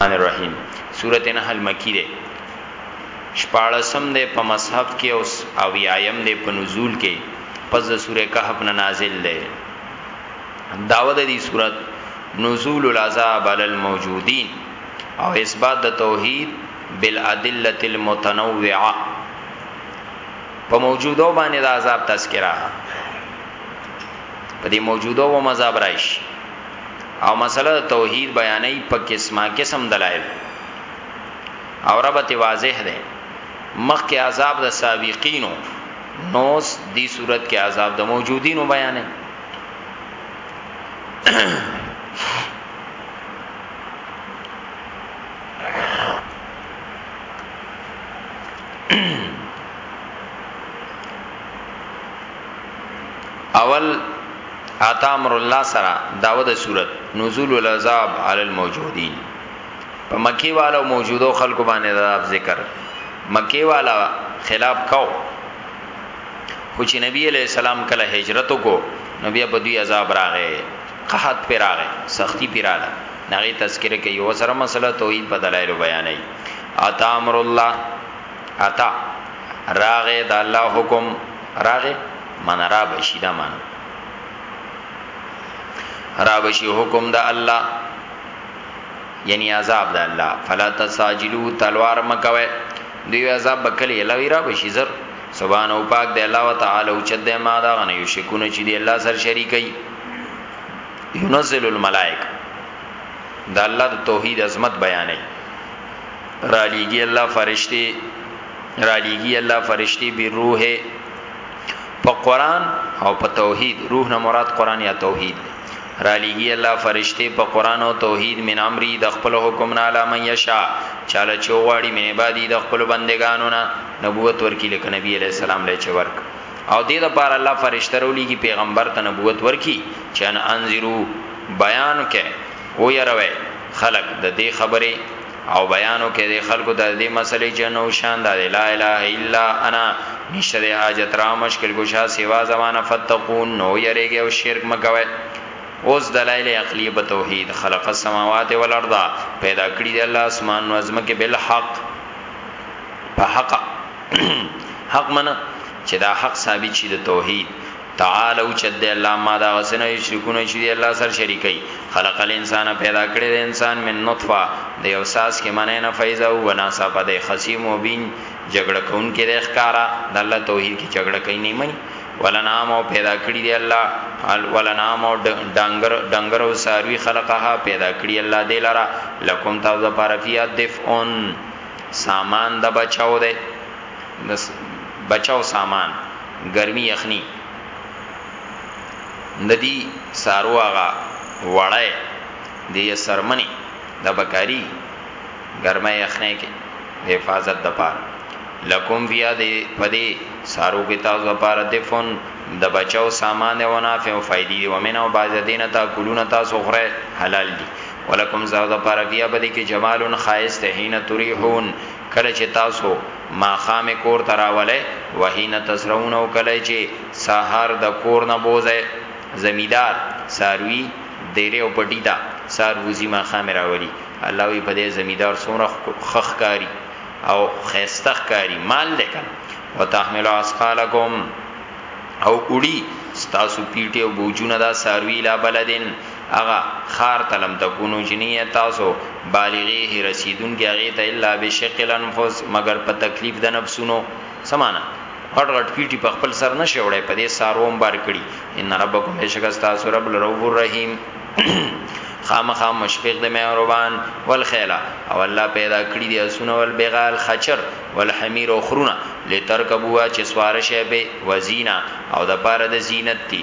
الرحمن الرحیم سورته نحل مکی ده شپاړسم ده په مصحف کې اوس او یایم ده په نزول کې پس د سوره کهف نه نازل ده داوود دی صورت نزول العذاب علی الموجودین او اثبات د توحید بالادله المتنوعه په موجودو باندې د عذاب تذکرہ په دې موجودو و مذاب راشي او مسله د توحید بیانې په قسمه قسم دلایل او ربط واضح ده مخکې عذاب د سابقینو نوس دی صورت کې عذاب د موجودینو بیانې اول عطا امر الله سره داوه د صورت نزول العذاب علی الموجودین په مکی والو موجودو خلکو باندې عذاب ذکر مکی والا خلاف کو خو چې نبی علیہ السلام کله هجرت کو نبی په دوی عذاب راغې قحط پر راغې سختی پر راغې نغی تذکرہ کوي او سره مسله توحید په دلایل بیانې عطا امر الله عطا راغې د الله حکم راغه من را بشی دا معنی را بشی حکم د الله یعنی عذاب د الله فلا تساجلو تلوار مکوي دی عذاب بکلی لوی را بشی زر سبحان او پاک دی الله تعالی او چد ما دا غنه یو شکونه چې دی الله سر شریکي ينزل الملائکه دا الله د توحید عظمت بیانې را لیږي الله فرشتي را لېږي الله فرشتي به روح په قران او په توحید روح نه مراد قران یا توحید را لېږي الله فرشتي په قران او توحید من امري د خپل حکم نه علامه یشا چاله چوغاړي من عبادي د خپل بندگانو نه نبوت ورکی لکه نبی علی السلام لچ ورک او دې د پار الله فرشتہ رولي کی پیغمبر ته نبوت ورکی چې ان انذرو بیان کې او یروي خلق د دې خبره او بیانو کې د خلکو د دې مسلې چې نو شان د لا اله الا انا نشته د حاجت را مشکل ګشا سیوا زمانه فتقون نو یریږي او شرک مکوي اوس دلایل عقلی په توحید خلق السماوات والارض پیدا کړی د الله اسمان نو ازمکه بالحق په حق حق منه چې دا حق ثابت شي د توحید تعالی اوچت دی الله ما دا غسنه یشرکونه چې دی الله سر شریکي خلق الانسان پیدا کړی دی انسان من نطفه د یو ساس کې منه نه فیضا او ناسا په د خصیم او بین جګړه کون کې د ښکارا د الله توحید کې جګړه کوي نه مني ولنام او پیدا کړی دی الله ولنام او ډنګر ډنګر او ساروی خلقها پیدا کړی الله دی لرا لکم تاسو لپاره فیات دفعون سامان د بچاو دی دس بچاو سامان ګرمی یخنی ندی سارو هغه وړی دی یې سرمنی دا بکاری ګرمه یخنی کې د حفاظت د پاره لکم بیا دی پدی سارو کې تاسو د پاره دفن د بچاو سامان دی ونافع او فائدې دی ومنه او باز دینه تا کولونه تاسو خره حلال دی ولکم زاو د پاره بیا پدی کې جمالون خایست هینه تریحون کله چي تاسو ماښام کور ته راولئ، وحين تسرعون او کله چي سهار د کور نه بوځئ، زميدار، څاروي، ديرې او پټي ته سهار بوځي ماښام يې راولي، الله وي په دې زميدار څومره ښه ښکاري او ښايسته ښکاري، مال دی کنه، وتحملو اثقالکم او وړي ستاسو پيټي او بوجونه دا څاروي الي بلدين هغه خار تلم تکونو جنی تاسو بالغیه رسیدون کې هغه ته الا بشکل انفس مگر په تکلیف د نفسونو سمانا غټ غټ پیټي په خپل سر نشي وړي په دې ساروم بار کړي ان ربکم بشکستا سو رب الرحیم الرحیم خامخا مشفق د مهربان والخیلا او الله پیدا کړی دی اسونه ول بغال خچر والحمیر او خرونه لترکبوا چې سوار شي به وزینا او د پاره د زینت دی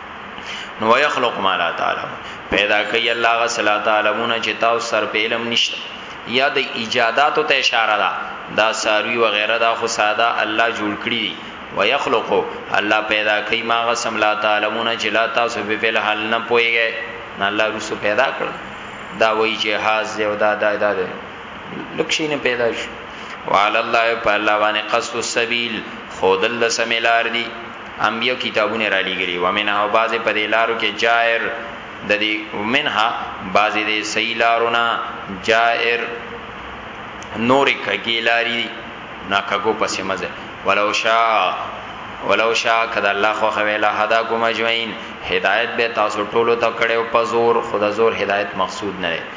نو یخلق ما لا تعالی پیدا کوي الله غ سلا تعلمون چې تاسو سر په علم نشته یا د ایجادات ته اشاره ده دا ساروی و غیره دا خو ساده الله جوړ کړی دی و یخلقو الله پیدا کوي ما غ سم لا تعلمون چې لا تاسو په فعل حال نه پويږئ نه الله رسو پیدا کړ دا وای جهاز دی او دا دا دا دی لکشي نه پیدا شو وعلى الله په الله باندې قصد السبيل خودل سمیلار دی انبیاو کتابونه را لیګلی ومنها او بعضی په دی لارو کې جائر د دی ومنها بعضی دی صحیح لارونا جائر نور کګی لاری دی نا کګو پس مزه ولو شاء ولو شاء کدا الله خو خویلا حدا کوم اجمعین هدایت به تاسو ټولو ته کړو په زور خدا زور هدایت مقصود نه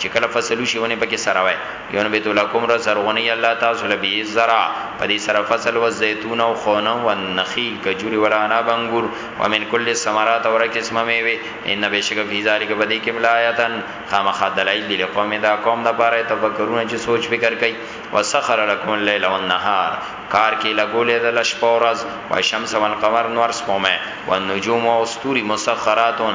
چې کله فصل وشي ونې پکې سره وای یون بیت لکم را زرغونی الله تاسو لبی زرا په دې سره فصل و زیتون او خونه او نخیل کجوري ولا انا بنګور ومن کل الثمرات اور قسمه میوه ان بشک فی ذلک بدی کم لایتن خامخ دلایل دی قوم دا قوم د پاره تفکرونه چې سوچ فکر کوي وسخر لكم الليل والنهار کار کې لګولې د لش پورز او شمس والقمر نور سپومه والنجوم او استوري مسخراتون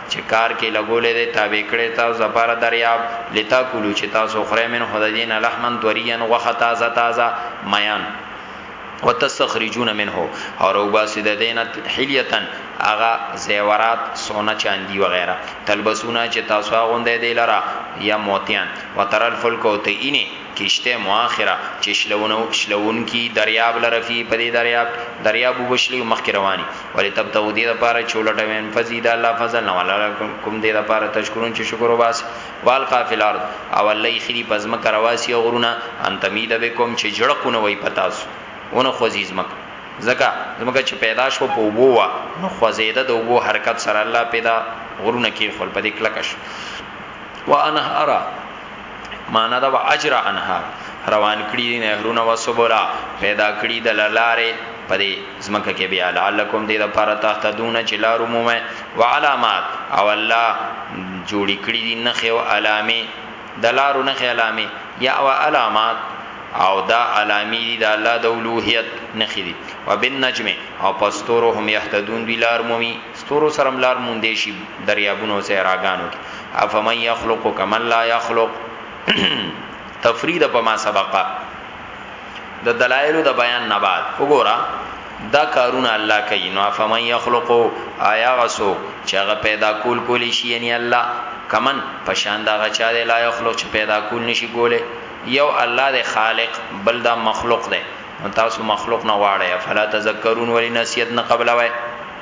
چې کار کې لګولې ده تابع کړې تاسو زپاره دریاب لتا کولو چې تاسو خره من خدای دین لحمن توریان وخه تازه تازه میان وتستخرجون منه اور او باسی د دین حلیتن اغا زیورات سونا چاندی وغیرہ تلبسونا چې تاسو غوندې دی لرا یا موتیان وترل فلکو ته اینه کشته مؤخره چې شلونو شلون کی دریاب لرفي په دې دریاب دریاب وبشلی مخک رواني ولې تب ته ودی د پاره چولټوین فزید الله فضل نو الله کوم دې د پاره تشکرون چې شکر وباس والقا فی الارض او الله خری پزم کرواسی غرونه انت مید بكم چې جړقونه وای پتاسو ونه خوزیز مک زکه زمګه چې پیدا شو په وبو وا نو خوزیده د وبو حرکت سره الله پیدا غرونه کې خپل په دې کلکش وانهارا معنا دا اجر انهار روان کړی دي نهرونه وسبولا پیدا کړی د لاره په دې زمکه کې بیا لعلکم دې د پاره تحت دون چې لارو مو او علامات او الله جوړ کړی دي نه خو علامه د لارو نه خو علامه یا او علامات او دا علامی دی دا الله د اولوہیت نخی دی وبالنجم او پستورهم یهتدون بلار مومی ستورو سره هم لار موندې شي، دریابونو او صحراګانو کې. افمن یخلق کمن لا یخلق تفرید په ما سبقه د دلایلو د بیان نه بعد وګوره دا کارونه الله کوي نو افمن یخلق آیا غسو چې هغه پیدا کول کولی شي یعنی الله کمن پشان دا غچا دی لا یخلق چې پیدا کول نشي کوله یو الله دی خالق بل دا مخلوق دی تاسو مخلوق نه واړی فلا تذکرون ولی نسیت نه قبل وای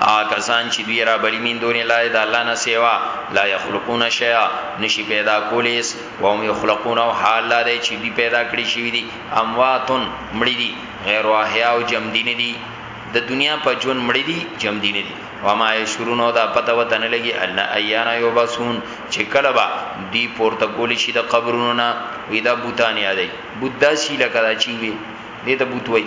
هغه کسان چې دوی رابلی مين دون الله د الله نه سیوا لا یخلقون شیئا نشي پیدا کولیس و هم یخلقون او حال لا دی چې دوی پیدا کړی شوی دي امواتن مړی دي غیر احیا او جمع دي نه دي د دنیا په جون مړی دي جمع دي نه دي و ما یشرون او دا پته وته نه لګي ان ایانا یوبسون چې کله با دی پورته کولی شي د قبرونو نه وې دا بوتان یادې بوت داسي لکه دا چی وي دې ته بوت وای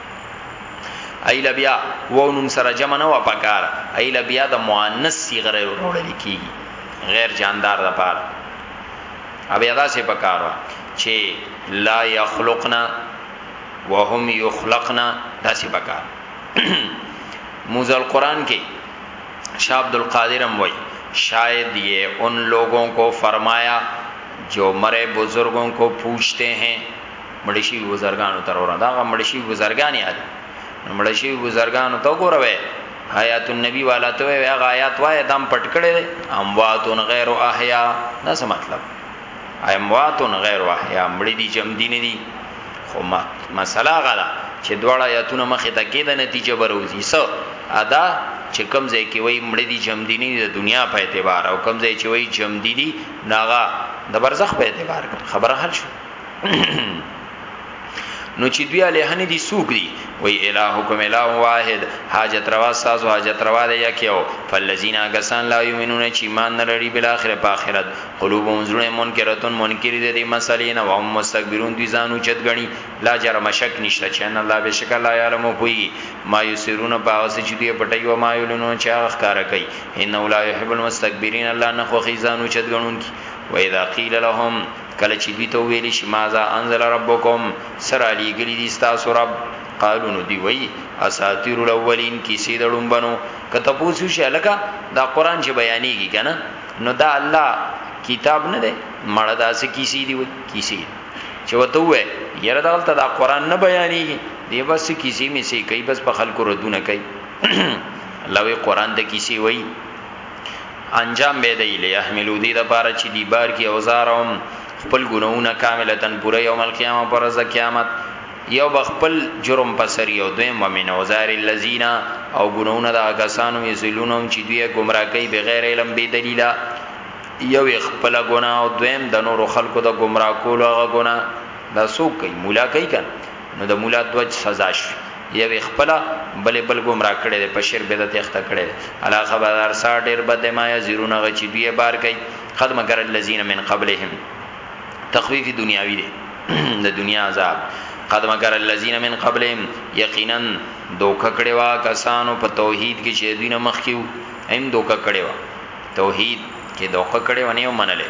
ایله بیا وو نون سره جمع نه و پکار ایله بیا د مؤنث صیغه وروړل کیږي غیر جاندار د پاره بیا دا سه پکارو چې لا یخلقنا وهم یخلقنا دا سه پکار موزه القرآن کې شاه عبد القادر هم وای شاید یہ ان لوگوں کو فرمایا جو مرے بزرگوں کو پوچھتے ہیں مړ شي بزرګانو تر وران دا مړ شي بزرګان یاد مړ شي بزرګانو ته ګوروي حیات النبی والا ته وی هغه آیات وای دم پټ کړي اموات غیر احیا دا څه مطلب اموات غیر احیا مړ دي جم دي نه دي خو ما مسله غلا چې دواړه آیاتونه مخه ته کېده نتیجه بروزي سو ادا چې کم ځای کې وای مړ دي جم دي نه دي د دنیا په اعتبار او کم ځای چې وای جم دي دي ناغه د برزخ په اعتبار خبره حل شو نو چې دوی الہ نه دي سوق دي وی الہکم الہ واحد حاجت روا ساز حاجت روا دی یکیو فالذین غسان لا یمنون چې ایمان نه لري بل اخر په اخرت قلوبهم زړه منکرتون منکر دي د مسلې نه وهم مستكبرون دوی ځانو چت غني لا جر مشک نشته چې ان الله بشک الله یعلم کوي ما یسرون باوس چې دوی پټي و ما یلنون چې هغه کار کوي ان لا یحب المستكبرین الله نه خو خي ځانو چت غنون کی و اذا قیل لهم کله چې دوی ته ویل شي ماذا انزل ربکم سر علی ګلی دي تاسو رب قالو نو دی وی اساطیر الاولین کی سید لومبنو کته پوسو شي لکه دا قران چې بیانېږي کنه نو دا الله کتاب نه دی مړه داسې کیسی دی وی کیسی چې وته وې یره دغلت دا قران نه بیانېږي دی بس کیسی می سي کوي بس په خلکو ردونه کوي الله وی قران ته کیسی وی انجام به دی لیحملو دی د پاره چې دی بار کی اوزارهم خپل ګناهونه کاملتا پوره یوم القیامه پر ورځ قیامت یو بخپل جرم په سر یو دویم ومن اوزار الذین او ګناهونه د کسانو یسلونهم چې دوی گمراه کوي بغیر علم بی دلیلا یو خپل ګناه او دویم د نور خلکو د گمراه کولو هغه ګناه دا سوک کوي مولا کوي کنه نو د مولا دوج سزا شو یوې خپل بلې بل گمراه کړي د پشیر بدعت اخته کړي الا خبردار سا ډیر بد ما یزرون غ چې دوی بار کوي قد مگر الذین من قبلهم تخویف دنیاوی دی د دنیا عذاب قد مگر الذین من قبلهم یقینا دوکه کړي وا کسانو په توحید کې چې دوی نه مخکیو هم دوکه کړي وا توحید کې دوکه کړي ونیو منلې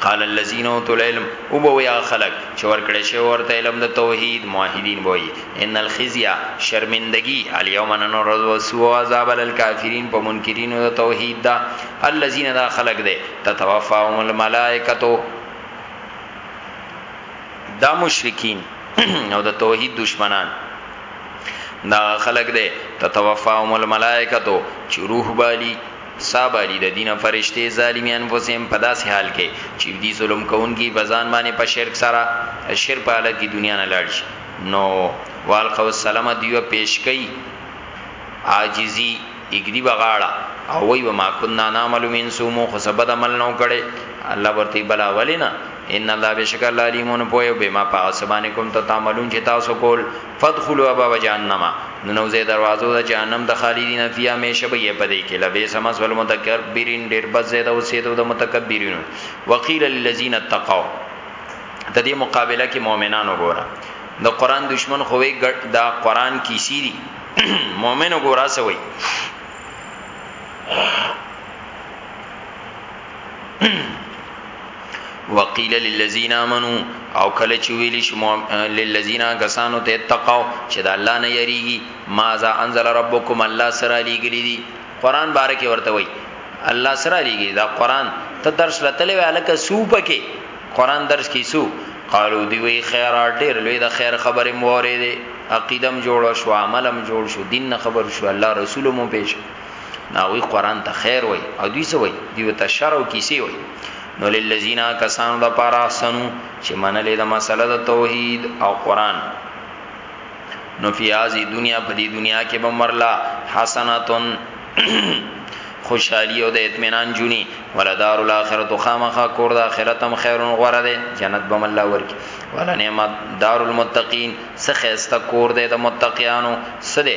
قال الذين اوتوا العلم او بو یا خلق چې ورکړې شی ورته علم د توحید موحدین وای ان الخزي شرمندگی اليوم ننرز وسو عذاب للكافرین په منکرینو د توحید دا الذين دا خلق دې تتوفاهم الملائکه دا مشرکین او د توحید دشمنان دا خلق دې تتوفاهم الملائکه چې روح بالی سابالی د دینه فرشتې ظالمی انفسهم په داسې حال کې چې دی ظلم کوونکی په ځان باندې په شرک سره شرک په حالت کې دنیا نه لاړ شي نو والقو السلام دیو پیش کوي عاجزی اګدی بغاړه او وی وما كنا نعمل من سومو خو سبد عمل نو کړي الله ورته بلا ولینا ان الله بشک الله علیمون پوی به ما پاسبانکم ته تعملون چې تاسو کول فدخلوا ابواب جهنم ننوځي دروازو د جهنم د خالدین فیها همیشه به یې پدې کې لبه سمس ول متکبرین ډیر بد زید او سیدو د متکبرینو وقیل للذین اتقوا د دې مقابله کې مؤمنانو ګوره د قران دشمن خوې ګډ دا قران کې سیری مؤمنو ګوره سوي وقیل للذین آمنو او کله چې ویلی شي للذین کسانو ته تقوا چې د الله نه یریږي ما ذا انزل ربکم الله سره لګلی دي قران بارک ورته وای الله سره لګی دا قران ته درس لته وی الکه سو پکې قران درس کی سو قالو دی وی خیر ډیر لوی د خیر خبره مورې دي عقیدم جوړ شو عملم جوړ شو دین خبر شو الله رسولمو پیش نه هغوی قران ته خیر وای او دوی څه وای دوی ته شر او کیسې وای نو للذین کسانو د پاره احسنو چې منلې د مسله د توحید او قران نو فی هذه دنیا په دې دنیا کې به مرلا حسناتن خوشحالی او د اطمینان جونی ولدار الاخرت خامخه کور د اخرت هم خیرون غره ده جنت بم الله ورکی ولا نعمت دار المتقین سخه است کور ده د متقیانو سده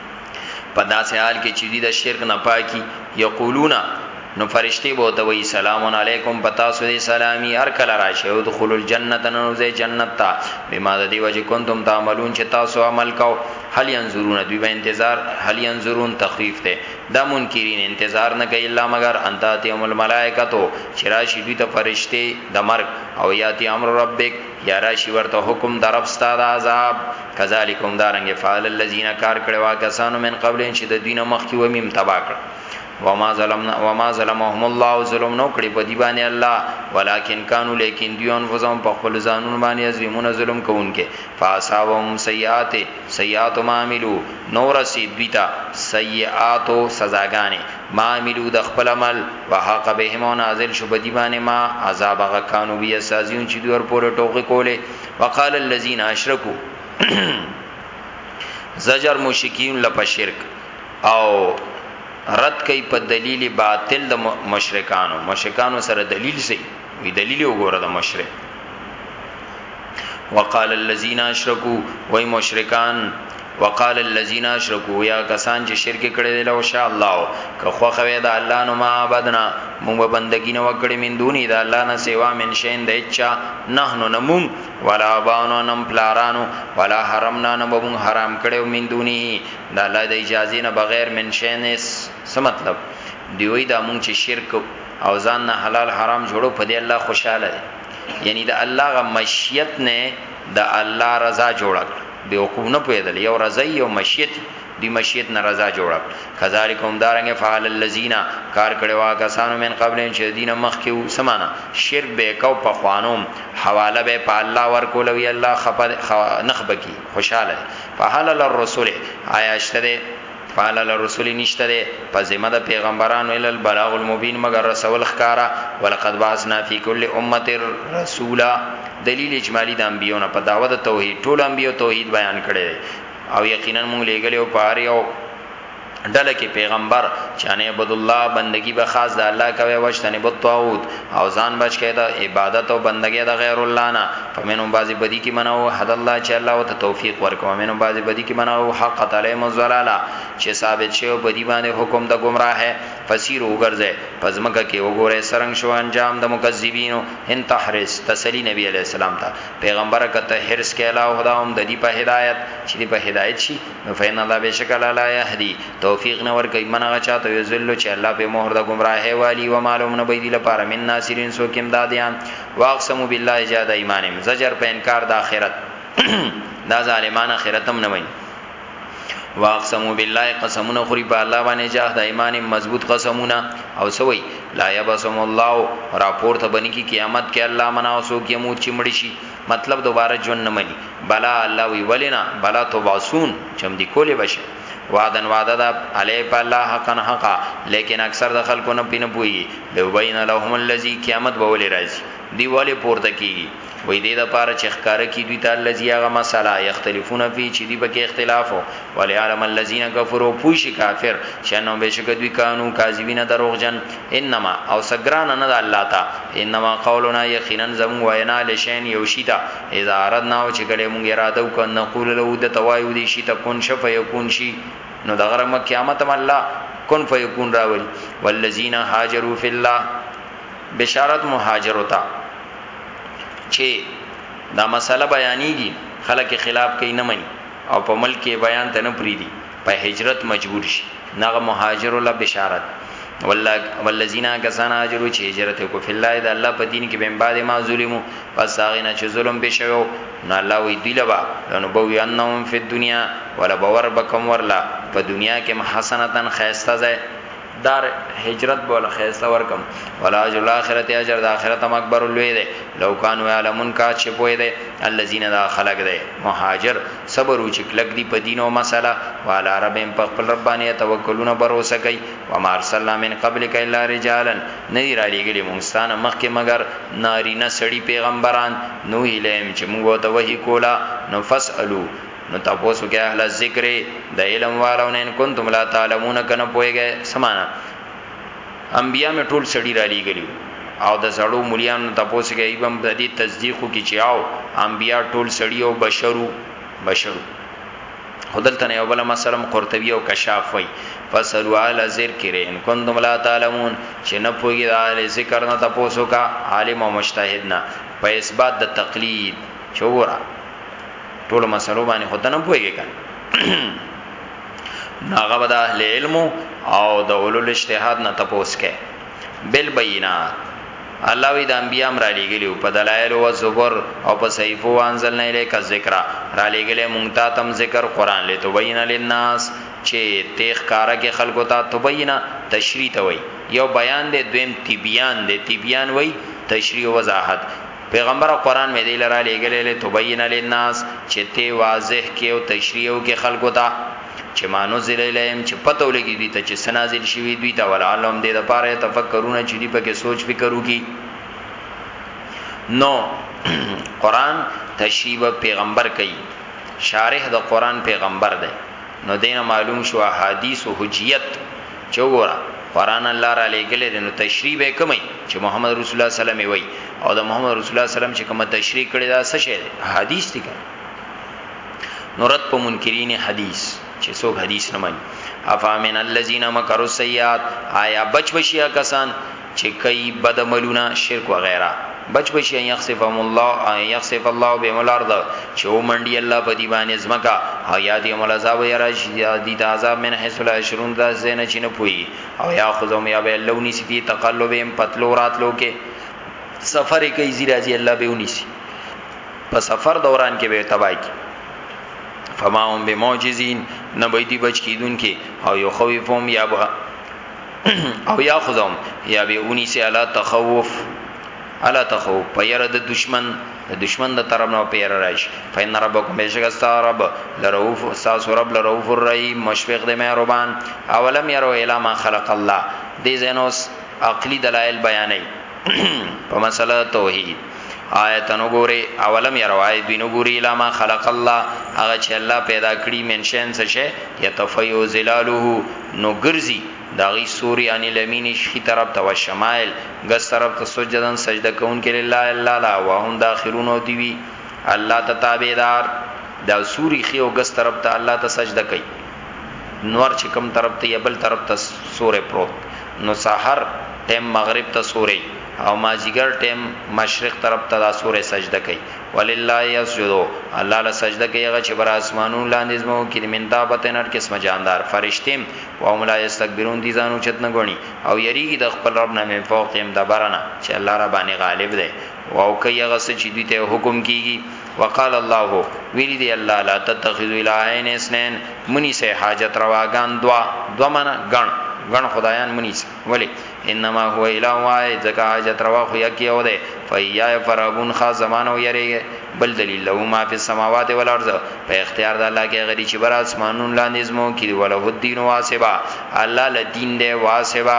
په داسې حال کې چې دی د شرک نه پاکي یقولون نو فرشتي به ته وی سلام علیکم پتا سو دي سلامي هر کله راشي او دخول الجنه نوځي جنت ته بما د دی وجه کنتم تعملون چې تاسو عمل کو هل ينظرون دوی به انتظار هل ينظرون تخفيف ته دا منکرین انتظار نه کوي الا مگر انت اتهم الملائکه تو چې راشي دوی ته فرشتي د مرګ او یاتي امر ربک یا راشي ورته حکم در رب ستاد عذاب کذالکم دارنګ فعل الذين کار کړي وا کسانو من قبلین چې د دینه مخ کې ومیم تبا کړ وما ظلمنا وما ظلمهم الله ظلم نو کړی په دی باندې الله ولکن کانوا لیکن دی انفسهم په خپل ځانون باندې ظلمونه ظلم کوونکې فاصابهم سیئات سیئات ما عملو نو رسید بیتا سیئات سزاګانې ما عملو د خپل عمل وحق بهم او نازل شو بدی باندې ما عذاب هغه کانو بیا سازیون چې دوی ور پورې ټوکې کولې وقال الذين اشركوا زجر مشکین لپاره شرک او رد کوي په دلیل باطل د مشرکانو مشرکانو سره دلیل سي وی دلیل وګوره د مشرک وقال الذين اشركوا وای مشرکان وقال الذين اشركوا یا کسان چې شرک کړي دي لو شاء الله که خو خوي دا الله نو ما عبادنا موږ بندګی نه وکړي من دوني دا الله نه سیوا من شین د اچا نحنو نمون ولا باونو نم پلارانو ولا حرمنا نه بمون حرام کړي من دوني دا الله د اجازه نه بغیر من شینس څه مطلب دی وی دا مونږ چې شرک او ځان نه حلال حرام جوړو په دې الله خوشاله دی یعنی د الله غ مشیت نه د الله رضا جوړه کړ به وقوف نه پویدل یو رضای یو مشیت دی مشیت نه رضا جوړه کذالک هم دارنګ فعل الذین کار کړي وا کسانو من قبل چې دین مخ کې سمانا شرک به کو په خوانوم حواله به په الله ورکول وی الله خپد نخبکی خوشاله فحلل الرسول آیا شته فعل لرسول نشته ده په ذمہ د پیغمبرانو ال البلاغ المبین مگر رسول خکارا ولقد بعثنا فی کل امه رسولا دلیل اجمالی د انبیونو په داوه د توحید ټول انبیو توحید بیان کړي او یقینا مونږ لېګل او پاره او ډله کې پیغمبر چې نه عبد الله بندگی به خاص د الله کوي واشتنه بو طاوت او ځان بچ کړئ د عبادت او بندګۍ د غیر الله نه فمنهم بعضی بدی کی منو حد الله چې الله وت توفیق ورکوم منهم بعضی بدی کی منو حق تعالی مزلالا چې ثابت شی او بدی باندې حکم د گمراه فسیر وګرځي پزمکه کې وګوره سرنګ شو انجام د مکذبینو ان تحرس تسلی نبی علی السلام ته پیغمبر کته حرس کې الله خداوم د دې په هدایت چې په هدایت شي نو فین الله بشک الله لا یهدی توفیق نه ور کوي منغه چاته یذل چې الله په مهر د گمراهه والی و معلوم نه بيدی لپاره من ناصرین سو کیم دادیان واقسم بالله جاد ایمانم زجر په انکار د اخرت دا ظالمان اخرتم نه وای واقسمو بالله قسمونه خوري په الله باندې جاه د ایمان مضبوط قسمونه او سوي لا یبسم الله راپور ته بنی کی قیامت کې الله منا اوسو کې مو چمړي شي مطلب دوباره جون نه مني بلا الله وی ولنا بلا تبعثون چم دی کوله بشه وعدن وعده دا علی په الله حقا حقا لیکن اکثر د خلکو نه پینې پوي لو بین لهم الذی قیامت به ولې راځي دی ولې پورته کیږي وې دې د پاره چې ښکار کی دوی ته الذی هغه مساله یختلفون فی چې دی به کې اختلاف وو ولی علم الذین کفروا پوشی کافر شنو بشک دوی کانو کاذبین دروغجن انما او سګران نه د الله تا انما قولنا یقینا زم وینا لشین یوشیتا اذا اردنا او چې کله مونږ اراده وکړو نقول له د توایو دی شي ته کون شف یکون شي نو د غره مکه قیامت هم الله کون فیکون راولي والذین هاجروا فی الله بشارت مهاجر وتا چې دا مسله بیانېږي خلک خلاف کوي نه مني او په ملک بیان ته نه پریدي په هجرت مجبور شي نغه مهاجر له بشارت والذین کسان اجرو چې هجرت کو فی الله د الله په دین کې بن بعد ما ظلمو پس هغه نه چې ظلم به شوو نو الله وی دی لبا نو بو انهم فی الدنیا ولا باور بکم ورلا په دنیا کې حسنتن خیسته ځای دار هجرت بوله خیسته ورکم ولا اجر الاخرت اجر د اخرت هم اکبر لوی دی لو کان علمون کا چې پوی دی الذين دا خلق دی مهاجر صبر او چې کلک دی په دین او مسله والا ربهم په خپل ربانه توکلونه باور وسکي و ما ارسلنا من قبلك الا رجالا ندی را لګلی مونږستانه مخکې مگر نارینه سړی پیغمبران نو هلم چې موږ ته وਹੀ کولا نو فسالو نو تاسو کې اهل ذکر د علم والو نه ان کنتم لا تعلمون کنه پويګه سمانا انبیا می ټول سړی را لېګلی او د زړو مليان تاسو کې ایبم د دې تصدیقو کې چې او انبیا ټول سړی او بشرو بشرو خدلته نه اوله مسلم قرطبی او کشاف وای فسلو علی ذکر ان کنتم لا تعلمون چې نه پوګی د علی ذکر نه تاسو کا عالم او مجتهد نه په اثبات د تقلید چوره ټول مسلو باندې خو تنه پويږي کنه ناغه بد اهل علم او د اولل اجتهاد نه تپوس کې بل بینات الله وی د انبیا امر علی ګلی په دلایل او زبر او په صحیفو انزل نه الیک ذکر را لګلې مونږ ته تم ذکر قران له تبین للناس چې تیخ کارا کې خلکو ته تبینا تشریح ته وای یو بیان دی دویم تبیان دی تبیان وای تشریح وضاحت پیغمبر قرآن مې دی لرا لېګلې له تبین للناس چې ته واضح کې او تشریح کې خلکو ته چې مانو ذلې لهم چې پته ولګي دوی ته چې سنازل شوی دوی ته ولعلهم دې د پاره تفکرونه چې دی پکې سوچ فکر وکي نو قرآن تشریح پیغمبر کوي شارح د قرآن پیغمبر دی نو دینه معلوم شو حدیث او حجیت چې وګوره قران الله را لېګلې دي نو تشریح به کومي چې محمد رسول الله صلی الله علیه وسلم وي او د محمد رسول الله صلی الله علیه وسلم چې کومه تشریح کړي دا څه شی حدیث دي نو رد په منکرین حدیث چې څوک حدیث نه مانی افامن الذين مكروا السيئات آیا بچ بشیا کسان چې کوي بد عملونه شرک وغیره بچ بشي ان يخسفهم الله ان يخسف الله بهم الارض چې ومنډي الله په دی باندې زمکا او یا دی مل عذاب یا راشي دی د عذاب من حيث لا يشرون دا زنه چې نه پوي او یا خذهم یا به لونی سپی تقلبهم پتلو راتلو کې سفر کوي زی راځي الله به ونی سي په سفر دوران کې به تبای کی فما هم بمعجزین نبیدی بچ کیدون کې او یو خوفهم یا او یا خدام یا به اونی سی علا تخوف علا تخوف پیر د دشمن د دشمن د طرف نه پیر راشي فین ربکم بشک استعرب لروف استاس رب لروف الرحیم مشفق د مهربان اولم یرو الی ما خلق الله دې زینوس عقلی دلایل بیانې په مسله توحید آیت نو ګوري اولم ير وای دوی نو ګوري لا ما خلق الله هغه چې الله پیدا کړی منشن څه شي یتفیو ظلاله نو ګرځي داغي سوري ان لمین شي طرف ته شمایل ګس طرف ته سجدن سجده کون کې لله الا لا واهم داخرون او دیوی الله ته تابعدار دا سوري خي او ګس طرف ته الله ته سجده کوي نور چې کم طرف ته یبل طرف ته سورې پروت نو سحر ټیم مغرب ته سورې او مازیګر ټیم مشرق طرف ته دا سورې سجده کوي ولله یسجدو الله له سجده کوي هغه چې بر اسمانو لاندې زمو کې من دابتن هر قسم جاندار فرشتیم او هم لا یستكبرون دي ځانو چت نه غوني او یریږي د خپل رب نه من فوقهم دبرنا چې الله را باندې غالب دی او کوي هغه چې دوی ته حکم کیږي وقال الله ویل دی الله لا تتخذوا الهین اثنين منی سه حاجت رواګان دوا دوا منا غن غن خدایان منی سه ولی انما هو اله وای ځکه حاجت روا خو یکی او ده فیا فرابون خا زمانه یریږي بل دلیل له ما فی السماوات والارض په اختیار د الله کې غری چې بر اسمانون لا نظمو کې وله الدین واسبا الله ل دین دی واسبا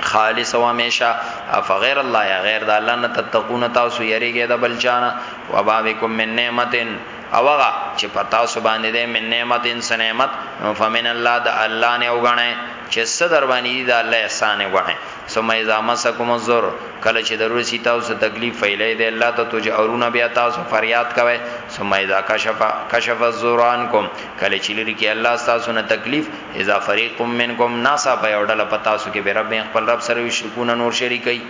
خالص او همیشه اف غیر الله یا غیر د الله نه تتقون تاسو یریږي د بل چانه وبابکم من نعمتن او هغه چې په تاسو باندې دی من نعمت څه نعمت نو فمن الله د الله نه وګڼئ چې څه در باندې دی د الله احسان وګڼئ ثم اذا مسكم الضر کله چې ضرورت سي تاسو تکلیف فیلې دی الله ته تجرون بیا تاسو فریاد کوي ثم اذا كشف كشف الضر عنكم کله چې لري کې الله تاسو نه تکلیف اذا فريق منكم ناسا په اورډل پتا سو کې به رب خپل رب سره شرکونه نور شریکي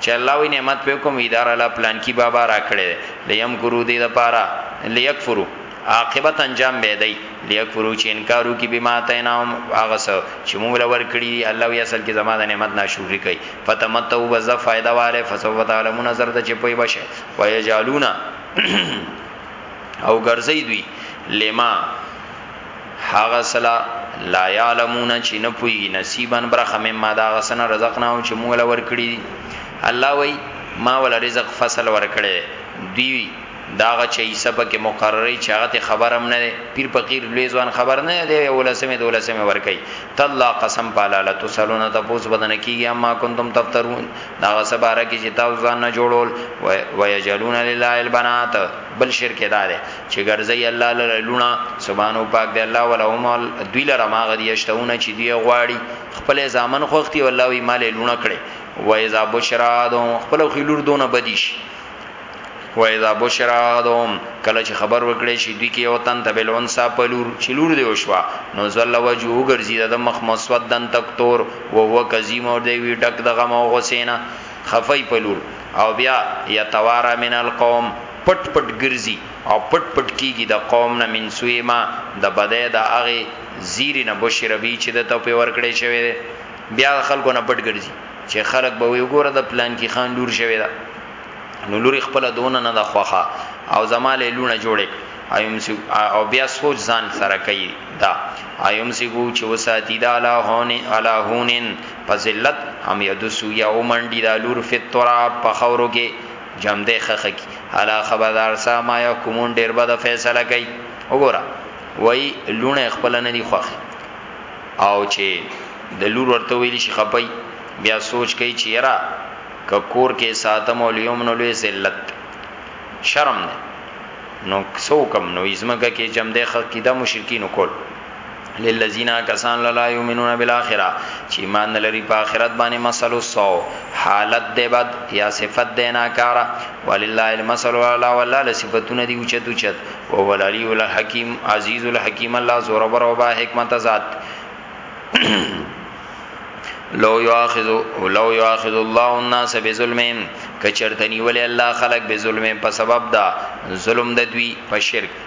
چه الله وی نعمت په کوم اداره لا پلانکی بابا راکړی دی لیمکرو دی لپاره لیکفرو عاقبت انجام به دی لیکفرو چه انکار وکړي بما اتیناهم هغه څه چه موږ له ورکړي دی الله وی اصل کې زما د نعمت ناشکری کوي فتمتعوا بس د فائدہ والے فسوف تعلمون زر د چه پوي بشه ويجعلون او ګرځي دوی لما هغه سلا لا يعلمون چې نه پوي نصیبن برخه مما دا غسن رزقنا او چې موږ لور کړی الله وای ما ول رزق فصل ور کړی دی داغه چې حساب کې مقرري چې هغه خبرم نه پیر فقیر لوی ځوان خبر نه دی ولسمه دولسمه ور کوي تلا قسم پالا لا تسلون ته پوس بدن کیږي اما کنتم تفترون دا سباره کې چې تاسو ځان نه جوړول ويجلون لله البنات بل شرک دار چې ګرځي الله لره لونه سبحان او پاک دی الله ولا هم دوی لره ما غدي اشتهونه چې دی غواړي خپل ځامن خوختي والله وی مال لونه کړي و اذا بشرا دوم خپل خلور دونه بدیش و اذا بشرا دوم کله چې خبر ورکړي شي دوی کې یو تن تبل انسا پلور چې لور دی وشوا نو زل وجهو ګرځي د مخ مسودن تکتور او هو کظیم او دی وی ډک دغه مو غسینا خفای پلور او بیا یا توارا من القوم پټ پټ ګرځي او پټ پټ کیږي د قوم نه من سوء ما د بدۍ د هغه زیری نه بشر به چې د ته په ورکړې شوی دی بیا خلکو نه پټ ګرځي چې خلک به وی ګوره د پلان کی خان لور شوی دا نو لوري خپل دونه نه د خوخه او زماله لونه جوړک ایم سی او بیا سوچ ځان سره کوي دا ایم سی ګو چې وساتی دا لا هون الا هونن فزلت هم یدسو یا ومنډی دا لور فی التراب په خورو کې جمده خخه کی حالا خبردار سا ما یحکمون ډیر بد فیصله کوي وګوره وای لونه خپل نه دی خوخ او چې د لور ورته ویل شي خپي بیا سوچ کوي چې یرا ککور کې ساتم او لیوم نو لوی ذلت شرم نه نو سو کم نو ازمګه کې جمده خخ کی دا مشرکین کول للذین کسان لا یؤمنون بالاخره چې ایمان لري په آخرت باندې مثل سو حالت دی بد یا صفت دی ناکاره ولله المثل الاعلى والله لصفاتونه دی اوچت اوچت او ولعلی الحکیم عزیز الحکیم الله زور بر او با حکمت ذات لو یاخذ لو یاخذ الله الناس بظلمهم کچرتنی ولی الله خلق بظلمهم په سبب دا ظلم د دوی په شرک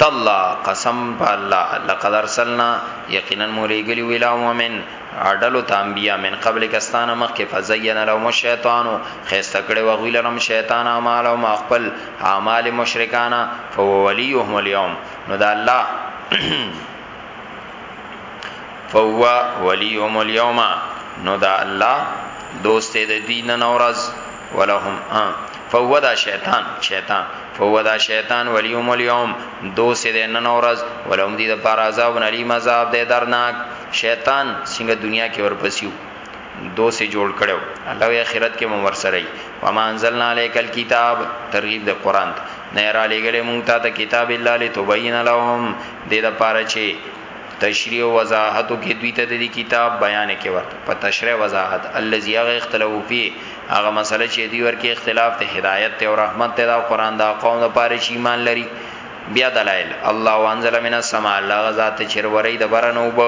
تالله قسم په الله لقد ارسلنا یقینا مولګلی ویلا ومن اډلو تانبیا من قبل کستانه مخکې فزین لهم الشیطان خسته کړي وغویلنم شیطان اعمال او مخبل اعمال مشرکانا فولیهم اليوم نو دا الله فهو ولیهم اليوم نو دا الله دوست د دین نورز ولهم ها فهو دا شیطان شیطان فهو دا شیطان ولیوم الیوم دو سه د نن اورز ولهم دی د پار عذاب نلی مذاب د درناک شیطان څنګه دنیا کې ورپسیو دو سه جوړ کړو الله وی اخرت کې مور سره ای وما انزلنا الیک الكتاب ترغیب د قران نه را لګلې مونږ ته د کتاب الله لتبین لهم د د پاره چې تشریح او وضاحت کې دوی ته د کتاب بیان کې ورته په تشریح وضاحت الذي هغه اختلاف فی هغه مسله چې دوی ورکه اختلاف ته هدایت ته او رحمت ته دا قران دا قوم لپاره چې ایمان لري بیا دلایل الله وانزل من السماء الله غزا ته چر وری د برنو وب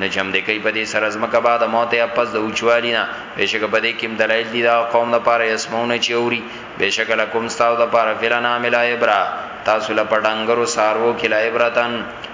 نه جمع د کوي په دې سره زمکه بعد موت یا پس د اوچوالی نه بشک په دې کې دلایل دي دا قوم لپاره اسمونه چې اوري بشک لکم استاد لپاره فلنا ملایبرا تاسو لپاره ډنګرو سارو کې لایبرتن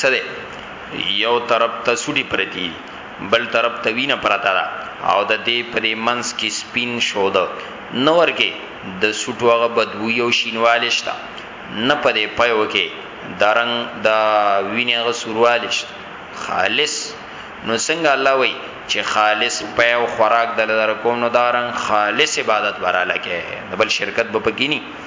سره یو طرف ته سړي پرتی بل طرف ته وینه پرتا ده او د دې پرې منس کې سپین شو ده نور کې د سټو هغه بدبوی او شینواله شته نه پدې پيو کې درنګ د وینه غ سورواله شته خالص نو څنګه الله وای چې خالص په او خوراک دل در کوم نو دارن خالص عبادت براله کې بل شرکت به پکینی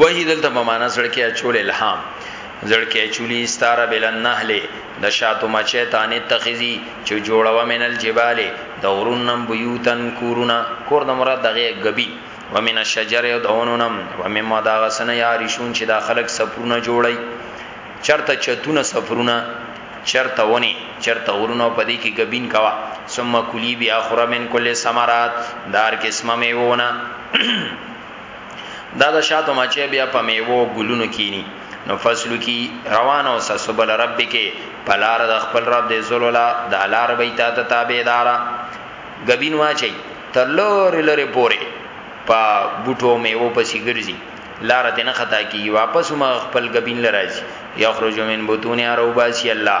وحی دلته په معنا زړه کې اچول الهام زړه کې اچولی ستاره بل النحل د شاتو مچه تانه تخزی چې جوړوا من الجبال د غرونم بیوتن کورونا کور د مراد دغه غبی ومن الشجر او دونونم ومما دا غسن یا رشون چې دا خلق سفرونه جوړی چرته چتونه سفرونه چرته ونی چرته ورونو پدې کې غبین کوا ثم کلی بیا خرمن کل ثمرات دار قسمه میونه دا د شاتو مچې بیا په میوو ګلونو کینی نو فصلو کی روان او سبل رب کې پلار د خپل رب دې زلولا د الار به تا ته تابعدارا غبین واچي تر لور لره پوره په بوټو میوو پسې ګرځي لار ته نه خطا کی واپس ما خپل غبین لراځي یخرج من بطون اروباسی الله